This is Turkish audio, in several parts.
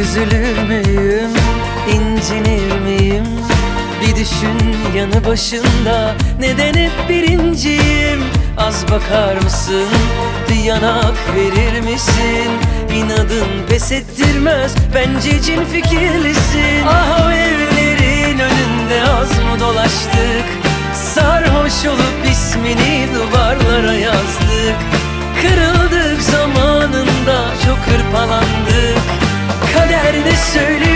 Üzülür müyüm, incinir miyim? Bir düşün yanı başında Neden hep birinciyim? Az bakar mısın? Bir yanak verir misin? İnadın pes ettirmez Bence cin fikirlisin Ah o evlerin önünde az mı dolaştık? Sarhoş olup ismini duvarlara yazdık Kırıldık zamanında çok hırpalandık Kader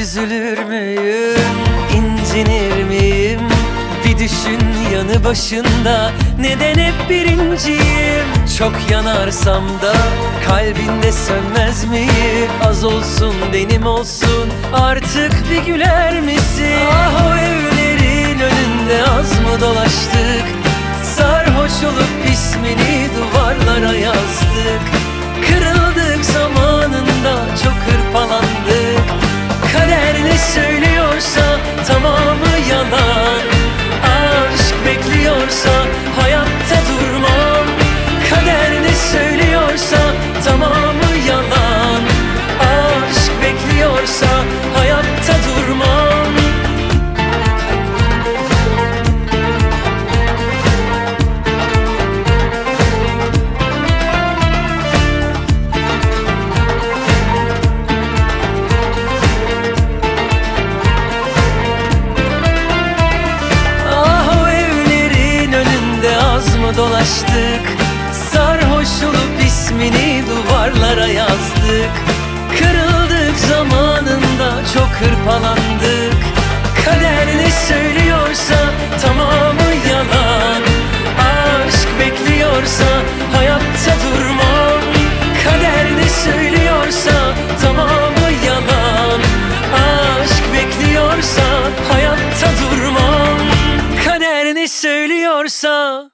Üzülür müyüm, incinir miyim? Bir düşün yanı başında Neden hep birinciyim? Çok yanarsam da kalbinde sönmez miyim? Az olsun benim olsun artık bir güler misin? Ah o evlerin önünde az mı dolaştık? dolaştık. Sarhoş olup ismini duvarlara yazdık. Kırıldık zamanında çok hırpalandık. Kader ne söylüyorsa tamamı yalan. Aşk bekliyorsa hayatta durmam. Kader ne söylüyorsa tamamı yalan. Aşk bekliyorsa hayatta durmam. Kader ne söylüyorsa